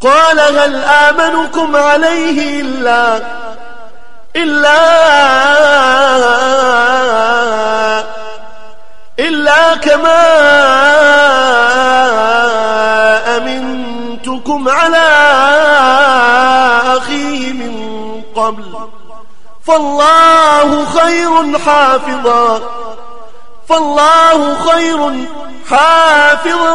قال هل آمنكم عليه إلا إلا إلا كما أمنتكم على أخيه من قبل. فالله خير حافظا فالله خير حافظا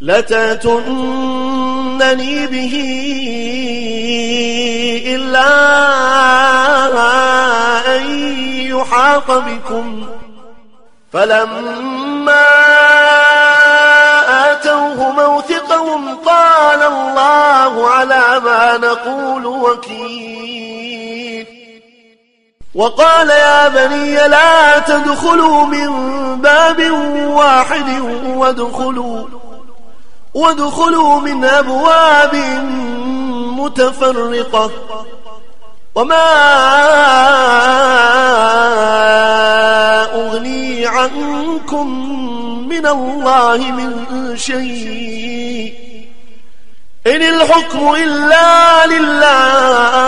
لتاتنني به إلا أن يحاط بكم. فلما آتوه موثقهم قال الله على ما نقول وكيل. وقال يا بني لا تدخلوا من باب واحد وادخلوا وادخلوا من أبواب متفرقة. وما أغني عنكم من الله من شيء. إن الحكم إلا لله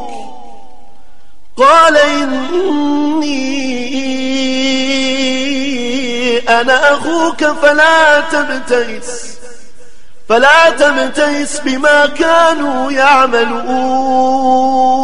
قال إني أنا أخوك فلا تبتئس فلا تبتئس بما كانوا يعملون.